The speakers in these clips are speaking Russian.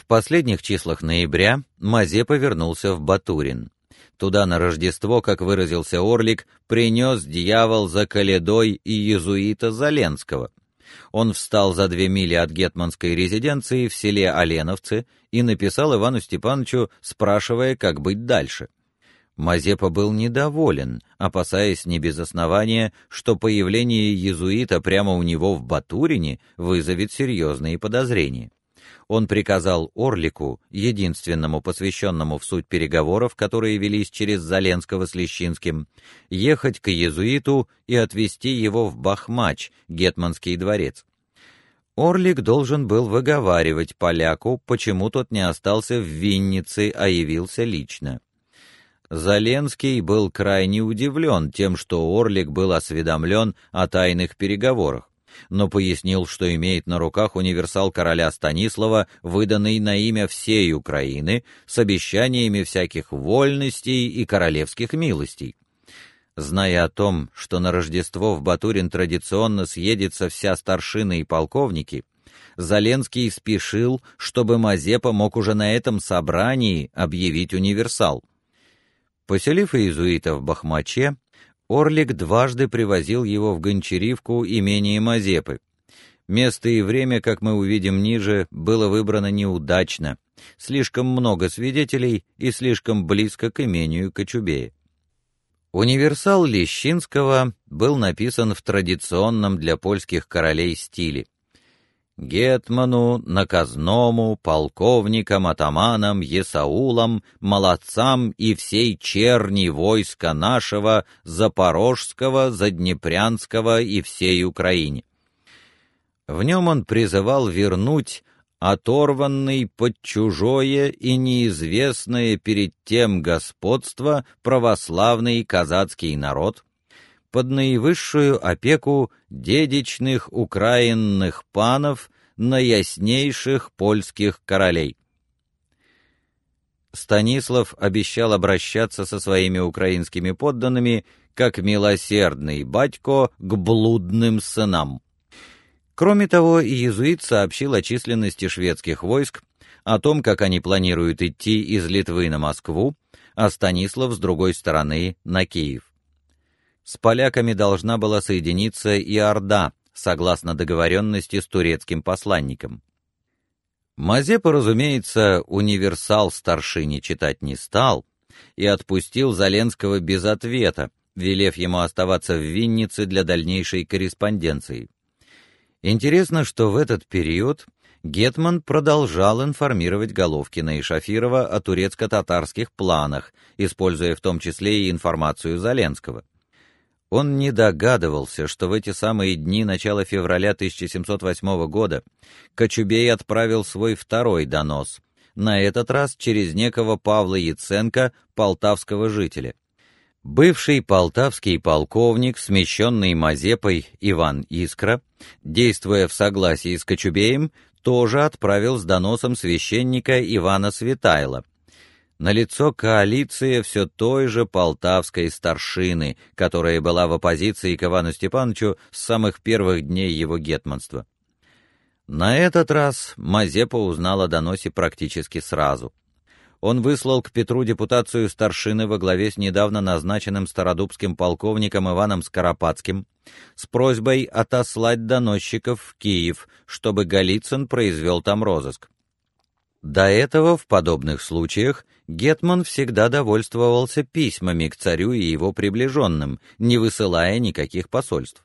В последних числах ноября Мазепа вернулся в Батурин. Туда на Рождество, как выразился Орлик, принес дьявол за коледой и иезуита Заленского. Он встал за две мили от гетманской резиденции в селе Оленовцы и написал Ивану Степановичу, спрашивая, как быть дальше. Мазепа был недоволен, опасаясь не без основания, что появление иезуита прямо у него в Батурине вызовет серьезные подозрения он приказал Орлику, единственному посвященному в суть переговоров, которые велись через Заленского с Лещинским, ехать к иезуиту и отвезти его в Бахмач, гетманский дворец. Орлик должен был выговаривать поляку, почему тот не остался в Виннице, а явился лично. Заленский был крайне удивлен тем, что Орлик был осведомлен о тайных переговорах но пояснил, что имеет на руках универсал короля Станислава, выданный на имя всей Украины, с обещаниями всяких вольностей и королевских милостей. Зная о том, что на Рождество в Батурин традиционно съедется вся старшина и полковники, Заленский спешил, чтобы Мазепа мог уже на этом собрании объявить универсал. Поселив иезуита в Бахмаче, Орлик дважды привозил его в Гончаривку имение Мазепы. Место и время, как мы увидим ниже, было выбрано неудачно. Слишком много свидетелей и слишком близко к имению Кочубея. Универсал Лещинского был написан в традиционном для польских королей стиле гетману, наказному, полковникам, атаманам, есаулам, молодцам и всей черни войска нашего, запорожского, заднепрянского и всей Украине. В нем он призывал вернуть оторванный под чужое и неизвестное перед тем господство православный казацкий народ, под наивысшую опеку дедичных украинных панов яснейших польских королей. Станислав обещал обращаться со своими украинскими подданными как милосердный батько к блудным сынам. Кроме того, иезуит сообщил о численности шведских войск, о том, как они планируют идти из Литвы на Москву, а Станислав с другой стороны на Киев. С поляками должна была соединиться и Орда, согласно договоренности с турецким посланником. Мазепа, разумеется, универсал старшине читать не стал и отпустил Заленского без ответа, велев ему оставаться в Виннице для дальнейшей корреспонденции. Интересно, что в этот период гетман продолжал информировать Головкина и Шафирова о турецко-татарских планах, используя в том числе и информацию Заленского. Он не догадывался, что в эти самые дни начала февраля 1708 года Кочубей отправил свой второй донос, на этот раз через некого Павла Яценко, полтавского жителя. Бывший полтавский полковник, смещенный Мазепой Иван Искра, действуя в согласии с Кочубеем, тоже отправил с доносом священника Ивана Светайла, на лицо коалиция все той же полтавской старшины, которая была в оппозиции к Ивану Степановичу с самых первых дней его гетманства. На этот раз Мазепа узнал о доносе практически сразу. Он выслал к Петру депутацию старшины во главе с недавно назначенным стародубским полковником Иваном Скоропадским с просьбой отослать доносчиков в Киев, чтобы Голицын произвел там розыск. До этого в подобных случаях гетман всегда довольствовался письмами к царю и его приближенным, не высылая никаких посольств.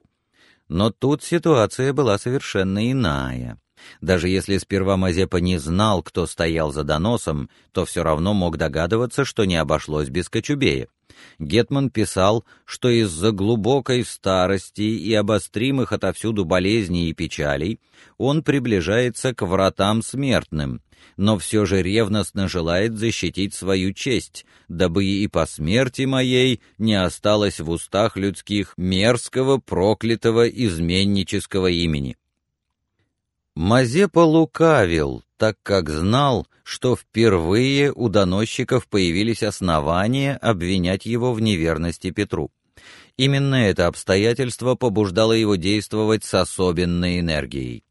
Но тут ситуация была совершенно иная. Даже если сперва Мазепа не знал, кто стоял за доносом, то все равно мог догадываться, что не обошлось без Кочубея. Гетман писал, что из-за глубокой старости и обостримых отовсюду болезней и печалей он приближается к вратам смертным, но все же ревностно желает защитить свою честь, дабы и по смерти моей не осталось в устах людских мерзкого, проклятого, изменнического имени. Мазепа лукавил, так как знал, что впервые у доносчиков появились основания обвинять его в неверности Петру. Именно это обстоятельство побуждало его действовать с особенной энергией.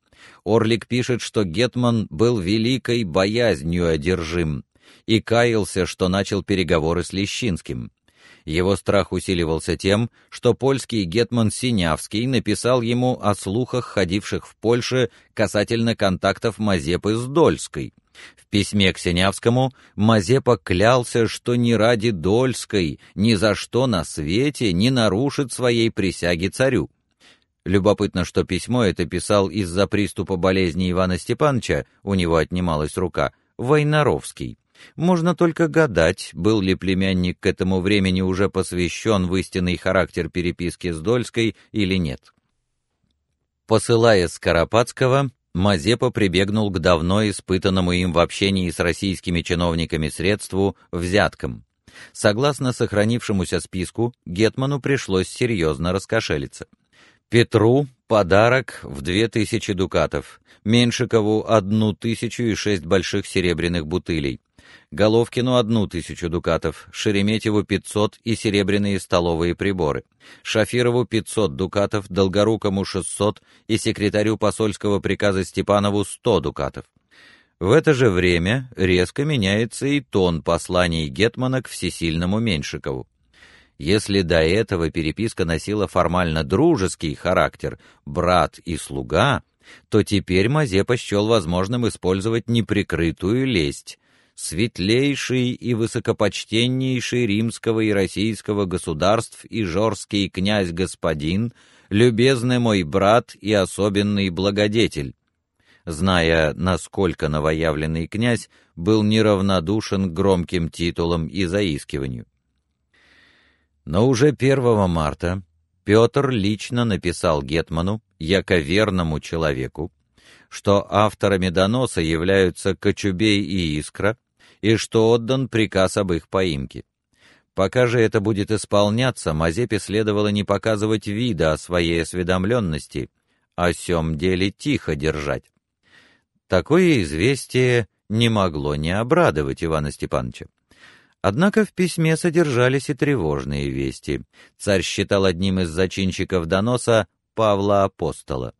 Орлик пишет, что гетман был великой боязнью одержим и каялся, что начал переговоры с Лещинским. Его страх усиливался тем, что польский гетман Синявский написал ему о слухах, ходивших в Польше касательно контактов Мазепы с Дольской. В письме к Синявскому Мазепа клялся, что ни ради Дольской, ни за что на свете не нарушит своей присяги царю. Любопытно, что письмо это писал из-за приступа болезни Ивана Степановича, у него отнималась рука, Войнаровский. Можно только гадать, был ли племянник к этому времени уже посвящен в истинный характер переписки с Дольской или нет. Посылая Скоропадского, Мазепа прибегнул к давно испытанному им в общении с российскими чиновниками средству взяткам. Согласно сохранившемуся списку, гетману пришлось серьезно раскошелиться. Петру подарок в две тысячи дукатов, Меншикову одну тысячу и шесть больших серебряных бутылей, Головкину одну тысячу дукатов, Шереметьеву пятьсот и серебряные столовые приборы, Шафирову пятьсот дукатов, Долгорукому шестьсот и секретарю посольского приказа Степанову сто дукатов. В это же время резко меняется и тон посланий гетмана к всесильному Меншикову. Если до этого переписка носила формально дружеский характер, брат и слуга, то теперь Мазепа счел возможным использовать неприкрытую лесть, светлейший и высокопочтеннейший римского и российского государств и жорский князь-господин, любезный мой брат и особенный благодетель. Зная, насколько новоявленный князь был неравнодушен к громким титулам и заискиванию. Но уже 1 марта Петр лично написал гетману, яко верному человеку, что авторами доноса являются Кочубей и Искра, и что отдан приказ об их поимке. Пока же это будет исполняться, Мазепе следовало не показывать вида о своей осведомленности, о сём деле тихо держать. Такое известие не могло не обрадовать Ивана Степановича. Однако в письме содержались и тревожные вести. Царь считал одним из зачинщиков доноса Павла Апостола.